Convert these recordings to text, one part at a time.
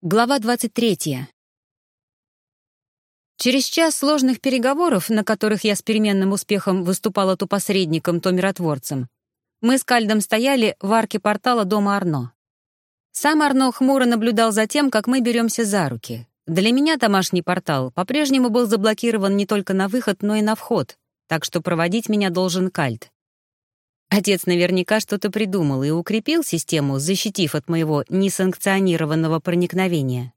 Глава 23. Через час сложных переговоров, на которых я с переменным успехом выступала то посредником, то миротворцем, мы с Кальдом стояли в арке портала дома Арно. Сам Арно хмуро наблюдал за тем, как мы беремся за руки. Для меня домашний портал по-прежнему был заблокирован не только на выход, но и на вход, так что проводить меня должен Кальд. Отец наверняка что-то придумал и укрепил систему, защитив от моего несанкционированного проникновения.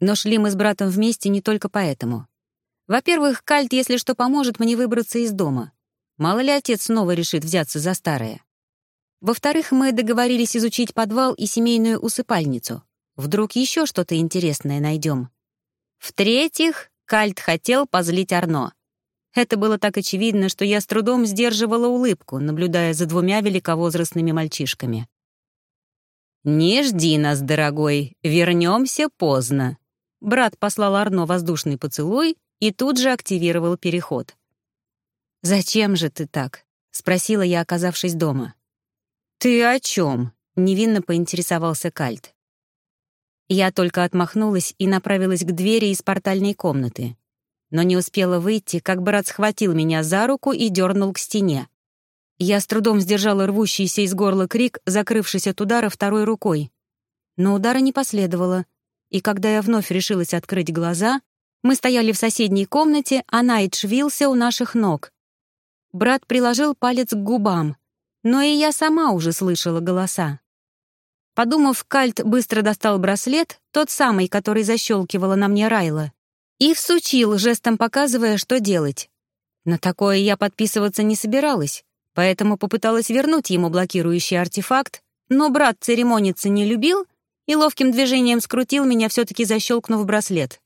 Но шли мы с братом вместе не только поэтому. Во-первых, Кальт, если что, поможет мне выбраться из дома. Мало ли отец снова решит взяться за старое. Во-вторых, мы договорились изучить подвал и семейную усыпальницу. Вдруг еще что-то интересное найдем. В-третьих, Кальт хотел позлить Арно — это было так очевидно, что я с трудом сдерживала улыбку, наблюдая за двумя великовозрастными мальчишками. «Не жди нас, дорогой, вернемся поздно». Брат послал Арно воздушный поцелуй и тут же активировал переход. «Зачем же ты так?» — спросила я, оказавшись дома. «Ты о чем?» — невинно поинтересовался Кальт. Я только отмахнулась и направилась к двери из портальной комнаты но не успела выйти, как брат схватил меня за руку и дернул к стене. Я с трудом сдержала рвущийся из горла крик, закрывшись от удара второй рукой. Но удара не последовало, и когда я вновь решилась открыть глаза, мы стояли в соседней комнате, а Найдж вился у наших ног. Брат приложил палец к губам, но и я сама уже слышала голоса. Подумав, Кальт быстро достал браслет, тот самый, который защелкивала на мне Райла, и всучил, жестом показывая, что делать. На такое я подписываться не собиралась, поэтому попыталась вернуть ему блокирующий артефакт, но брат церемониться не любил и ловким движением скрутил меня, все-таки защелкнув браслет.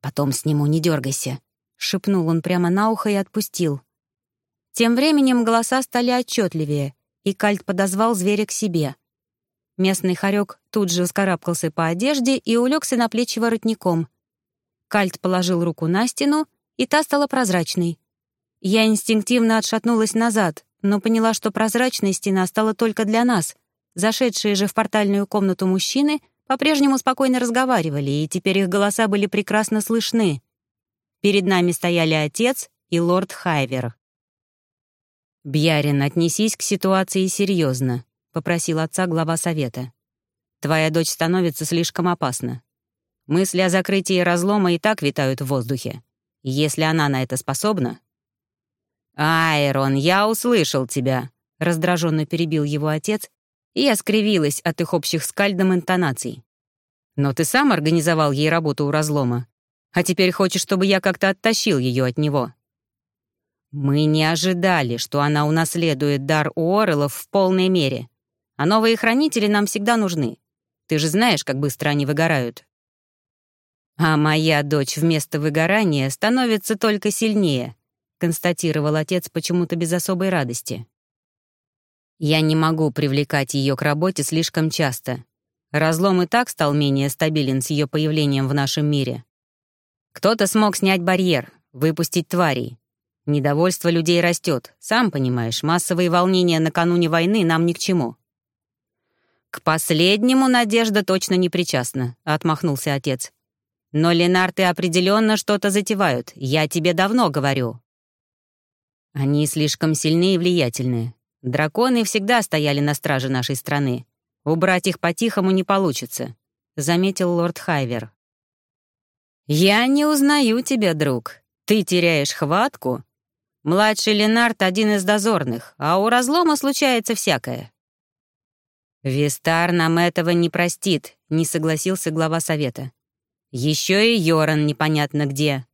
«Потом сниму, не дергайся», — шепнул он прямо на ухо и отпустил. Тем временем голоса стали отчетливее, и Кальт подозвал зверя к себе. Местный хорек тут же вскарабкался по одежде и улегся на плечи воротником, Кальт положил руку на стену, и та стала прозрачной. Я инстинктивно отшатнулась назад, но поняла, что прозрачная стена стала только для нас. Зашедшие же в портальную комнату мужчины по-прежнему спокойно разговаривали, и теперь их голоса были прекрасно слышны. Перед нами стояли отец и лорд Хайвер. «Бьярин, отнесись к ситуации серьезно», — попросил отца глава совета. «Твоя дочь становится слишком опасна. Мысли о закрытии разлома и так витают в воздухе. Если она на это способна... «Айрон, я услышал тебя», — раздраженно перебил его отец, и я скривилась от их общих с Кальдом интонаций. «Но ты сам организовал ей работу у разлома, а теперь хочешь, чтобы я как-то оттащил ее от него». «Мы не ожидали, что она унаследует дар Уоррелов в полной мере, а новые хранители нам всегда нужны. Ты же знаешь, как быстро они выгорают». «А моя дочь вместо выгорания становится только сильнее», констатировал отец почему-то без особой радости. «Я не могу привлекать ее к работе слишком часто. Разлом и так стал менее стабилен с ее появлением в нашем мире. Кто-то смог снять барьер, выпустить тварей. Недовольство людей растет. Сам понимаешь, массовые волнения накануне войны нам ни к чему». «К последнему Надежда точно не причастна», — отмахнулся отец. Но Ленарты определенно что-то затевают, я тебе давно говорю. Они слишком сильны и влиятельны. Драконы всегда стояли на страже нашей страны. Убрать их по-тихому не получится», — заметил лорд Хайвер. «Я не узнаю тебя, друг. Ты теряешь хватку. Младший Ленард — один из дозорных, а у разлома случается всякое». «Вистар нам этого не простит», — не согласился глава совета. Еще и Йоран непонятно где.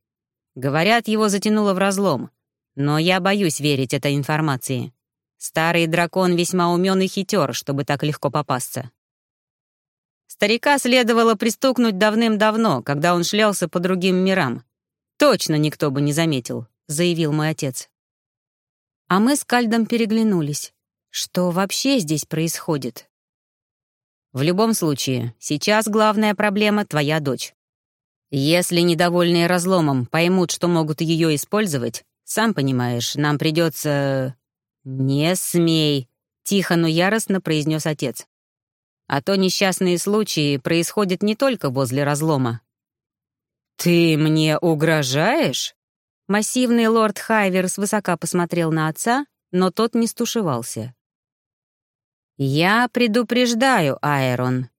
Говорят, его затянуло в разлом. Но я боюсь верить этой информации. Старый дракон весьма умен и хитер, чтобы так легко попасться. Старика следовало пристукнуть давным-давно, когда он шлялся по другим мирам. Точно никто бы не заметил, заявил мой отец. А мы с Кальдом переглянулись. Что вообще здесь происходит? В любом случае, сейчас главная проблема — твоя дочь. Если недовольные разломом поймут, что могут ее использовать, сам понимаешь, нам придется... «Не смей», — тихо, но яростно произнес отец. А то несчастные случаи происходят не только возле разлома. «Ты мне угрожаешь?» Массивный лорд Хайвер свысока посмотрел на отца, но тот не стушевался. «Я предупреждаю, Айрон.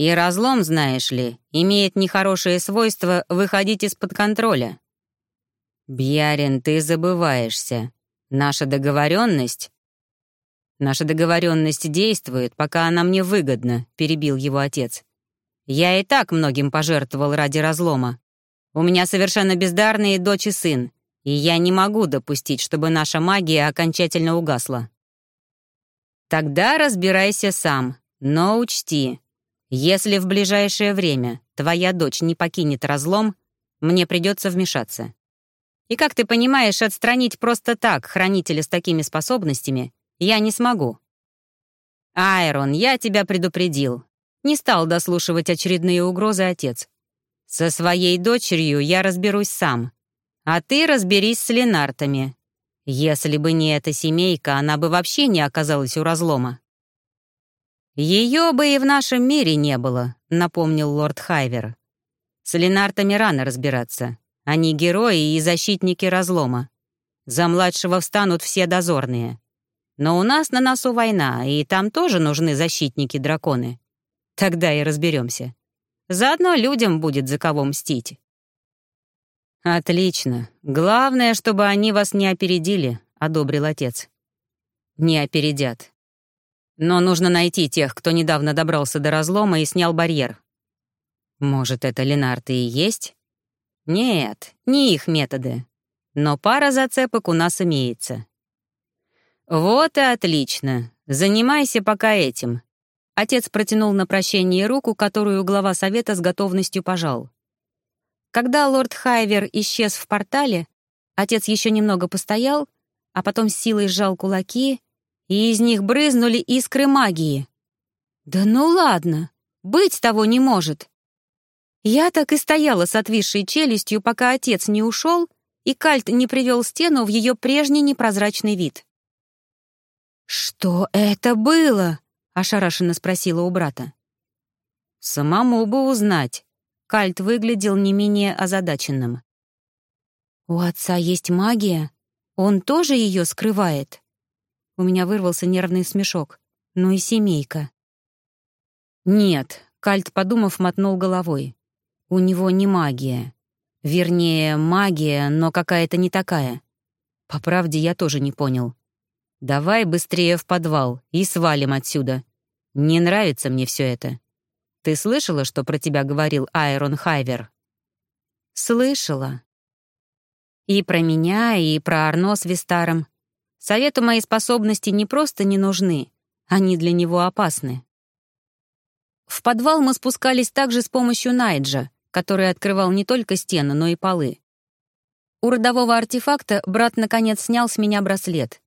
И разлом, знаешь ли, имеет нехорошее свойство выходить из-под контроля. Бьярин, ты забываешься. Наша договоренность...» «Наша договоренность действует, пока она мне выгодна», — перебил его отец. «Я и так многим пожертвовал ради разлома. У меня совершенно бездарные дочь и сын, и я не могу допустить, чтобы наша магия окончательно угасла». «Тогда разбирайся сам, но учти, если в ближайшее время твоя дочь не покинет разлом, мне придется вмешаться. И, как ты понимаешь, отстранить просто так хранителя с такими способностями я не смогу. Айрон, я тебя предупредил. Не стал дослушивать очередные угрозы отец. Со своей дочерью я разберусь сам. А ты разберись с Ленартами. Если бы не эта семейка, она бы вообще не оказалась у разлома. «Ее бы и в нашем мире не было», — напомнил лорд Хайвер. «С Ленартами рано разбираться. Они герои и защитники разлома. За младшего встанут все дозорные. Но у нас на носу война, и там тоже нужны защитники-драконы. Тогда и разберемся. Заодно людям будет за кого мстить». «Отлично. Главное, чтобы они вас не опередили», — одобрил отец. «Не опередят. Но нужно найти тех, кто недавно добрался до разлома и снял барьер. Может, это Ленарты и есть? Нет, не их методы. Но пара зацепок у нас имеется. Вот и отлично. Занимайся пока этим. Отец протянул на прощение руку, которую глава совета с готовностью пожал. Когда лорд Хайвер исчез в портале, отец еще немного постоял, а потом с силой сжал кулаки, и из них брызнули искры магии. «Да ну ладно, быть того не может!» Я так и стояла с отвисшей челюстью, пока отец не ушел, и кальт не привел стену в ее прежний непрозрачный вид. «Что это было?» — ошарашенно спросила у брата. «Самому бы узнать». Кальт выглядел не менее озадаченным. «У отца есть магия? Он тоже ее скрывает?» У меня вырвался нервный смешок. «Ну и семейка». «Нет», — Кальт, подумав, мотнул головой. У него не магия. Вернее, магия, но какая-то не такая. По правде, я тоже не понял. Давай быстрее в подвал и свалим отсюда. Не нравится мне все это. Ты слышала, что про тебя говорил Айрон Хайвер? Слышала. И про меня, и про Арно с Вистаром. Совету мои способности не просто не нужны, они для него опасны. В подвал мы спускались также с помощью Найджа, который открывал не только стены, но и полы. У родового артефакта брат наконец снял с меня браслет.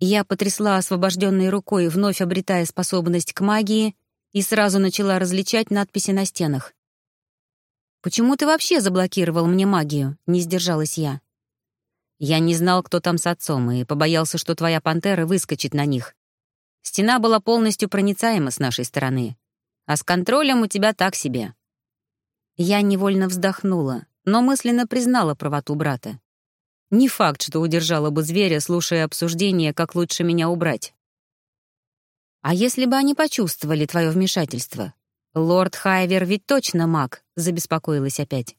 Я потрясла освобожденной рукой, вновь обретая способность к магии, и сразу начала различать надписи на стенах. «Почему ты вообще заблокировал мне магию?» — не сдержалась я. Я не знал, кто там с отцом, и побоялся, что твоя пантера выскочит на них. Стена была полностью проницаема с нашей стороны. А с контролем у тебя так себе. Я невольно вздохнула, но мысленно признала правоту брата. Не факт, что удержала бы зверя, слушая обсуждение, как лучше меня убрать. «А если бы они почувствовали твое вмешательство? Лорд Хайвер ведь точно маг», — забеспокоилась опять.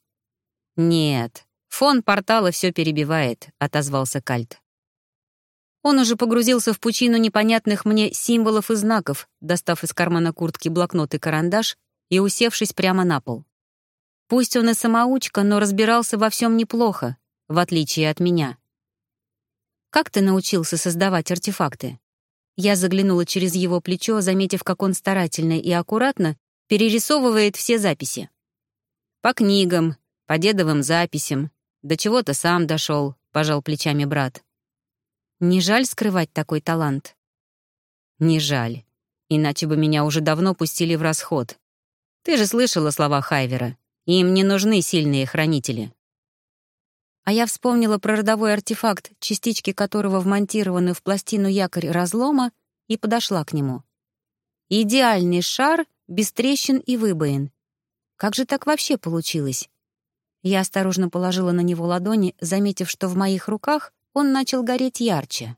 «Нет, фон портала все перебивает», — отозвался Кальт. Он уже погрузился в пучину непонятных мне символов и знаков, достав из кармана куртки блокнот и карандаш и усевшись прямо на пол. Пусть он и самоучка, но разбирался во всем неплохо, в отличие от меня. «Как ты научился создавать артефакты?» Я заглянула через его плечо, заметив, как он старательно и аккуратно перерисовывает все записи. «По книгам, по дедовым записям. До чего-то сам дошел», — пожал плечами брат. «Не жаль скрывать такой талант?» «Не жаль. Иначе бы меня уже давно пустили в расход. Ты же слышала слова Хайвера. Им не нужны сильные хранители. А я вспомнила про родовой артефакт, частички которого вмонтированы в пластину якорь разлома, и подошла к нему. Идеальный шар, без трещин и выбоин. Как же так вообще получилось? Я осторожно положила на него ладони, заметив, что в моих руках он начал гореть ярче.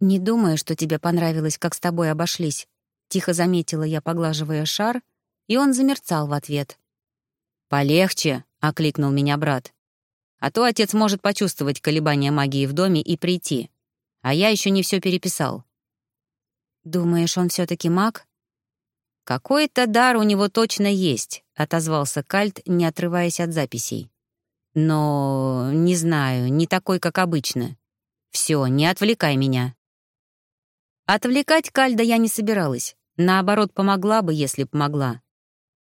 «Не думаю, что тебе понравилось, как с тобой обошлись», — тихо заметила я, поглаживая шар, и он замерцал в ответ. «Полегче», — окликнул меня брат. «А то отец может почувствовать колебания магии в доме и прийти. А я еще не все переписал». «Думаешь, он все таки маг?» «Какой-то дар у него точно есть», — отозвался Кальт, не отрываясь от записей. «Но, не знаю, не такой, как обычно. Все, не отвлекай меня». Отвлекать Кальда я не собиралась. Наоборот, помогла бы, если б могла.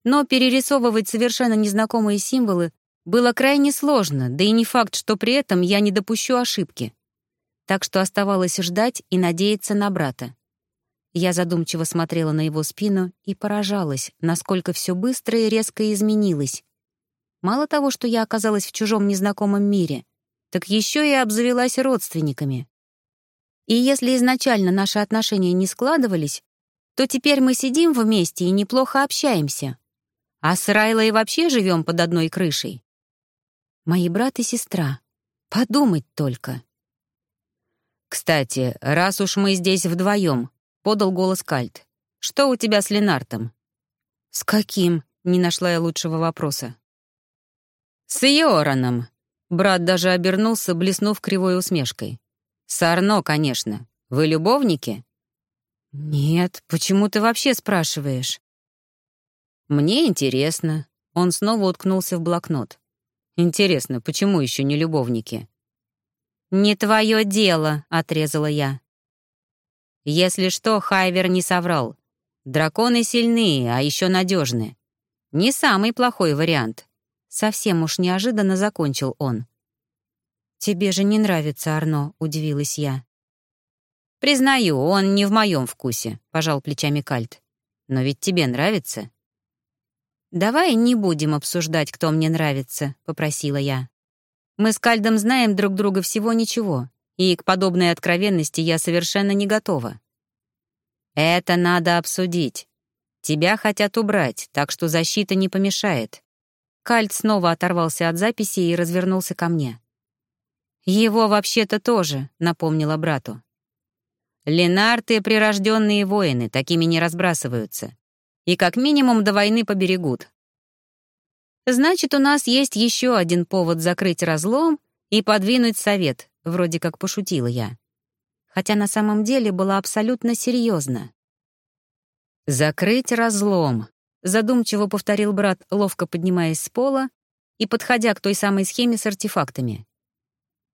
Но перерисовывать совершенно незнакомые символы было крайне сложно, да и не факт, что при этом я не допущу ошибки. Так что оставалось ждать и надеяться на брата. Я задумчиво смотрела на его спину и поражалась, насколько все быстро и резко изменилось. Мало того, что я оказалась в чужом незнакомом мире, так еще и обзавелась родственниками. И если изначально наши отношения не складывались, то теперь мы сидим вместе и неплохо общаемся. А с Райлой вообще живем под одной крышей. Мои брат и сестра. Подумать только. «Кстати, раз уж мы здесь вдвоем», — подал голос Кальт, — «что у тебя с Ленартом?» «С каким?» — не нашла я лучшего вопроса. «С Йораном», — брат даже обернулся, блеснув кривой усмешкой. «С Арно, конечно. Вы любовники?» «Нет, почему ты вообще спрашиваешь?» «Мне интересно». Он снова уткнулся в блокнот. «Интересно, почему еще не любовники?» «Не твое дело», — отрезала я. «Если что, Хайвер не соврал. Драконы сильные, а еще надежны. Не самый плохой вариант». Совсем уж неожиданно закончил он. «Тебе же не нравится Арно», — удивилась я. «Признаю, он не в моем вкусе», — пожал плечами Кальт. «Но ведь тебе нравится?» «Давай не будем обсуждать, кто мне нравится», — попросила я. «Мы с Кальдом знаем друг друга всего ничего, и к подобной откровенности я совершенно не готова». «Это надо обсудить. Тебя хотят убрать, так что защита не помешает». Кальт снова оторвался от записи и развернулся ко мне. «Его вообще-то тоже», — напомнила брату. «Ленарты — прирожденные воины, такими не разбрасываются. И как минимум до войны поберегут. Значит, у нас есть еще один повод закрыть разлом и подвинуть совет, вроде как пошутила я. Хотя на самом деле была абсолютно серьезно. «Закрыть разлом», — задумчиво повторил брат, ловко поднимаясь с пола и подходя к той самой схеме с артефактами.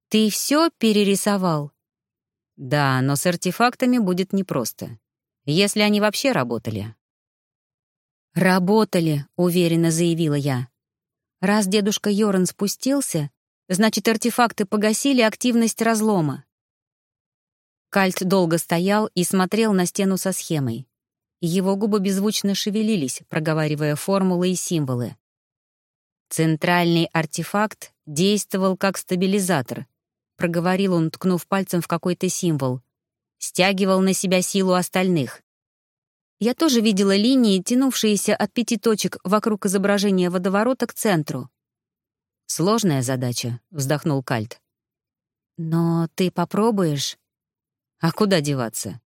«Ты все перерисовал?» «Да, но с артефактами будет непросто. Если они вообще работали». «Работали», — уверенно заявила я. «Раз дедушка Йоран спустился, значит, артефакты погасили активность разлома». Кальт долго стоял и смотрел на стену со схемой. Его губы беззвучно шевелились, проговаривая формулы и символы. Центральный артефакт действовал как стабилизатор, проговорил он, ткнув пальцем в какой-то символ. Стягивал на себя силу остальных. Я тоже видела линии, тянувшиеся от пяти точек вокруг изображения водоворота к центру. «Сложная задача», — вздохнул Кальт. «Но ты попробуешь?» «А куда деваться?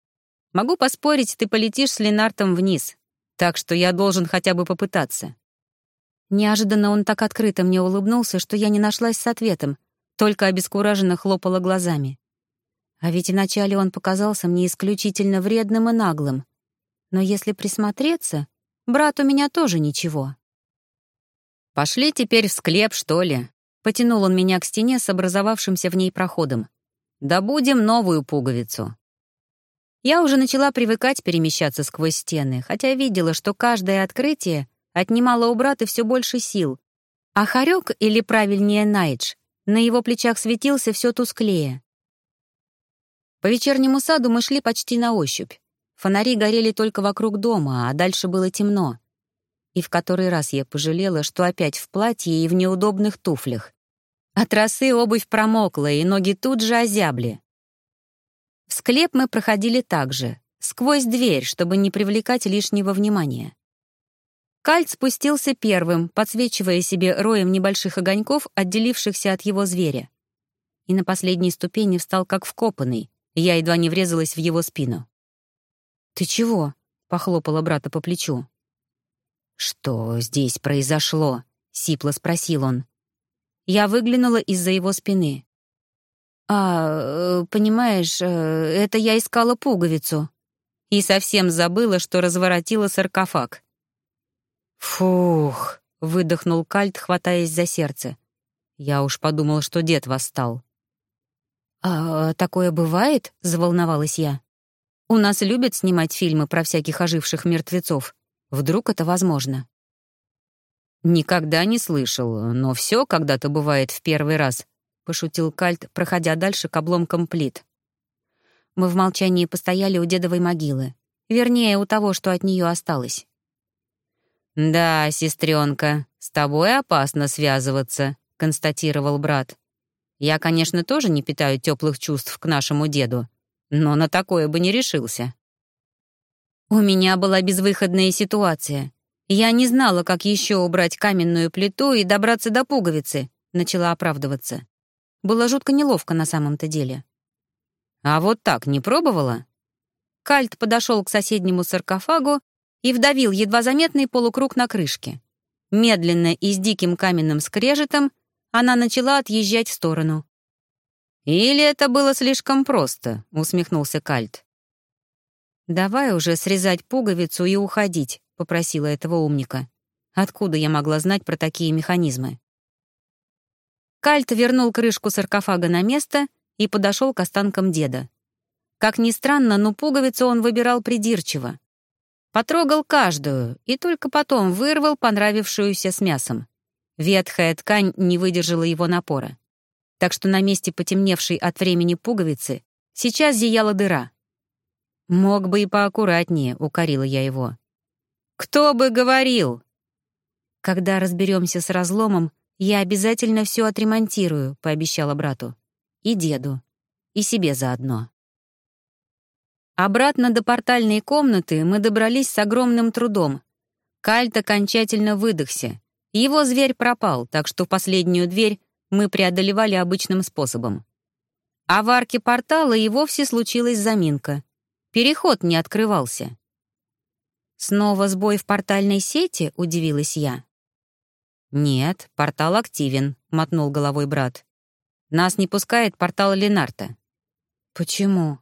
Могу поспорить, ты полетишь с Ленартом вниз, так что я должен хотя бы попытаться». Неожиданно он так открыто мне улыбнулся, что я не нашлась с ответом, только обескураженно хлопала глазами. А ведь вначале он показался мне исключительно вредным и наглым. Но если присмотреться, брат у меня тоже ничего. «Пошли теперь в склеп, что ли?» Потянул он меня к стене с образовавшимся в ней проходом. «Добудем новую пуговицу». Я уже начала привыкать перемещаться сквозь стены, хотя видела, что каждое открытие отнимало у брата все больше сил. А Харек, или правильнее Найдж, на его плечах светился все тусклее. По вечернему саду мы шли почти на ощупь. Фонари горели только вокруг дома, а дальше было темно. И в который раз я пожалела, что опять в платье и в неудобных туфлях. От росы обувь промокла, и ноги тут же озябли. В склеп мы проходили так же, сквозь дверь, чтобы не привлекать лишнего внимания. Кальт спустился первым, подсвечивая себе роем небольших огоньков, отделившихся от его зверя. И на последней ступени встал как вкопанный, я едва не врезалась в его спину. «Ты чего?» — похлопала брата по плечу. «Что здесь произошло?» — сипло спросил он. Я выглянула из-за его спины. «А, э, понимаешь, э, это я искала пуговицу». И совсем забыла, что разворотила саркофаг. «Фух!» — выдохнул Кальт, хватаясь за сердце. Я уж подумал, что дед восстал. «А такое бывает?» — заволновалась я. «У нас любят снимать фильмы про всяких оживших мертвецов. Вдруг это возможно?» «Никогда не слышал, но все когда-то бывает в первый раз», — пошутил Кальт, проходя дальше к обломкам плит. Мы в молчании постояли у дедовой могилы. Вернее, у того, что от нее осталось. «Да, сестренка, с тобой опасно связываться», — констатировал брат. «Я, конечно, тоже не питаю теплых чувств к нашему деду, но на такое бы не решился». У меня была безвыходная ситуация. Я не знала, как еще убрать каменную плиту и добраться до пуговицы, начала оправдываться. Было жутко неловко на самом-то деле. «А вот так не пробовала?» Кальт подошел к соседнему саркофагу и вдавил едва заметный полукруг на крышке. Медленно и с диким каменным скрежетом она начала отъезжать в сторону. «Или это было слишком просто?» — усмехнулся Кальт. «Давай уже срезать пуговицу и уходить», — попросила этого умника. «Откуда я могла знать про такие механизмы?» Кальт вернул крышку саркофага на место и подошел к останкам деда. Как ни странно, но пуговицу он выбирал придирчиво. Потрогал каждую и только потом вырвал понравившуюся с мясом. Ветхая ткань не выдержала его напора. Так что на месте потемневшей от времени пуговицы сейчас зияла дыра. «Мог бы и поаккуратнее», — укорила я его. «Кто бы говорил?» «Когда разберемся с разломом, я обязательно все отремонтирую», — пообещала брату. «И деду. И себе заодно». Обратно до портальной комнаты мы добрались с огромным трудом. Кальт окончательно выдохся. Его зверь пропал, так что последнюю дверь мы преодолевали обычным способом. А в арке портала и вовсе случилась заминка. Переход не открывался. «Снова сбой в портальной сети?» — удивилась я. «Нет, портал активен», — мотнул головой брат. «Нас не пускает портал Ленарта». «Почему?»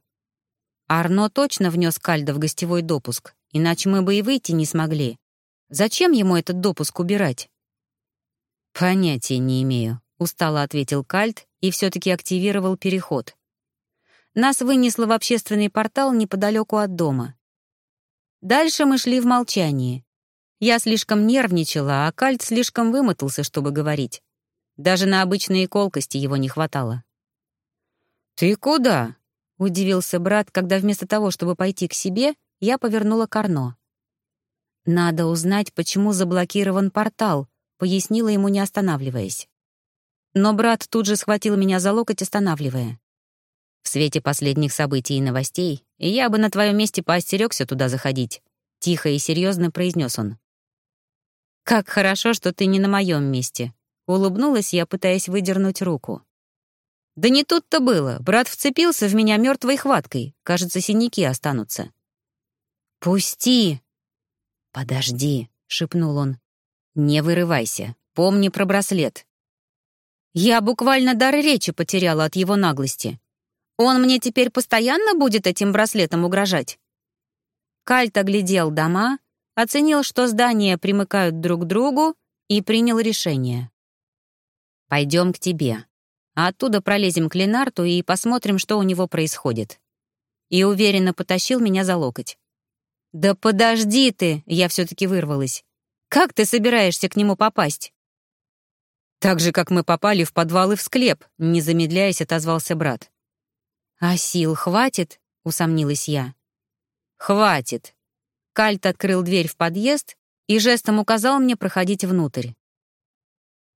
Арно точно внес Кальда в гостевой допуск, иначе мы бы и выйти не смогли. Зачем ему этот допуск убирать? «Понятия не имею», — устало ответил Кальд и все-таки активировал переход. Нас вынесло в общественный портал неподалеку от дома. Дальше мы шли в молчании. Я слишком нервничала, а Кальд слишком вымотался, чтобы говорить. Даже на обычные колкости его не хватало. «Ты куда?» Удивился брат, когда вместо того, чтобы пойти к себе, я повернула к Арно. «Надо узнать, почему заблокирован портал», — пояснила ему, не останавливаясь. Но брат тут же схватил меня за локоть, останавливая. «В свете последних событий и новостей я бы на твоем месте поостерегся туда заходить», — тихо и серьезно произнес он. «Как хорошо, что ты не на моем месте», — улыбнулась я, пытаясь выдернуть руку. Да не тут-то было. Брат вцепился в меня мертвой хваткой. Кажется, синяки останутся. «Пусти!» «Подожди», — шепнул он. «Не вырывайся. Помни про браслет». Я буквально дар речи потеряла от его наглости. Он мне теперь постоянно будет этим браслетом угрожать? Кальт оглядел дома, оценил, что здания примыкают друг к другу, и принял решение. «Пойдем к тебе а оттуда пролезем к Ленарту и посмотрим, что у него происходит». И уверенно потащил меня за локоть. «Да подожди ты!» — я все-таки вырвалась. «Как ты собираешься к нему попасть?» «Так же, как мы попали в подвал и в склеп», — не замедляясь, отозвался брат. «А сил хватит?» — усомнилась я. «Хватит». Кальт открыл дверь в подъезд и жестом указал мне проходить внутрь.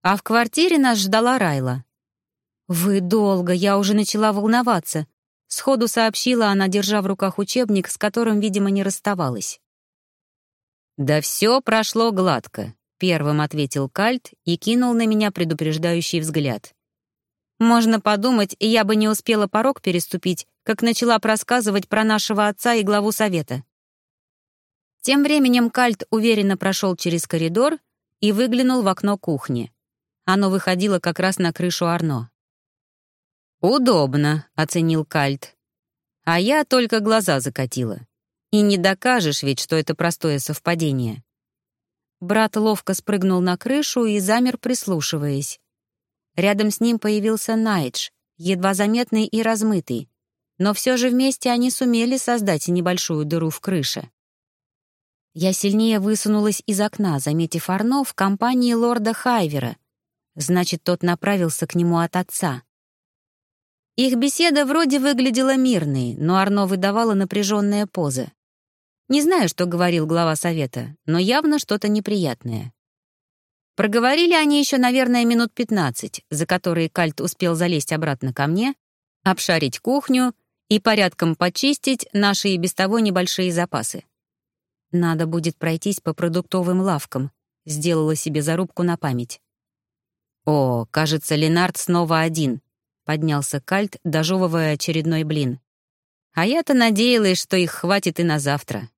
А в квартире нас ждала Райла. «Вы долго, я уже начала волноваться. Сходу сообщила она, держа в руках учебник, с которым, видимо, не расставалась. «Да все прошло гладко», — первым ответил Кальт и кинул на меня предупреждающий взгляд. Можно подумать, я бы не успела порог переступить, как начала просказывать про нашего отца и главу совета. Тем временем Кальт уверенно прошел через коридор и выглянул в окно кухни. Оно выходило как раз на крышу Арно. «Удобно», — оценил Кальт. А я только глаза закатила. И не докажешь ведь, что это простое совпадение. Брат ловко спрыгнул на крышу и замер, прислушиваясь. Рядом с ним появился Найдж, едва заметный и размытый, но все же вместе они сумели создать небольшую дыру в крыше. Я сильнее высунулась из окна, заметив Арно в компании лорда Хайвера. Значит, тот направился к нему от отца. Их беседа вроде выглядела мирной, но Арно выдавала напряженные позы. Не знаю, что говорил глава совета, но явно что-то неприятное. Проговорили они еще, наверное, минут пятнадцать, за которые Кальт успел залезть обратно ко мне, обшарить кухню и порядком почистить наши и без того небольшие запасы. Надо будет пройтись по продуктовым лавкам, сделала себе зарубку на память. «О, кажется, Ленард снова один», — поднялся Кальт, дожевывая очередной блин. «А я-то надеялась, что их хватит и на завтра».